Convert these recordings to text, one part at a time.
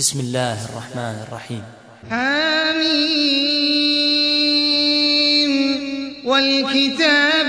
بسم الله الرحمن الرحيم. حميم والكتاب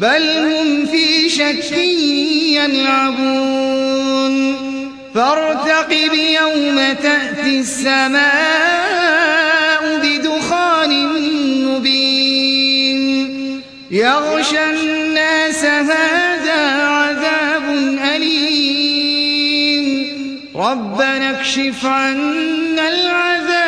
بل هم في شك يلعبون. فارتقب يوم تأتي السماء بدخان مبين. يغشى الناس هذا عذاب أليم. ربنا اكشف عنا العذاب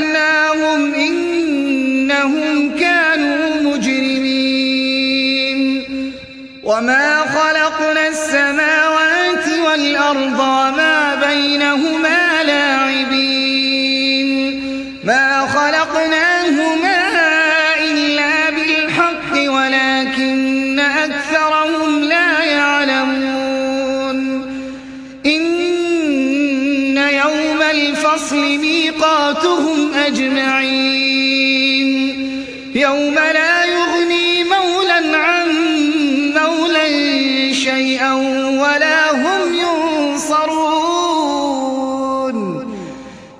وما خلقنا السماوات والأرض وما بينهما لاعبين ما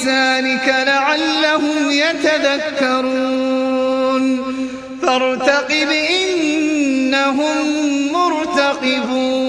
بلسانك لعلهم يتذكرون. فارتقب إنهم مرتقبون.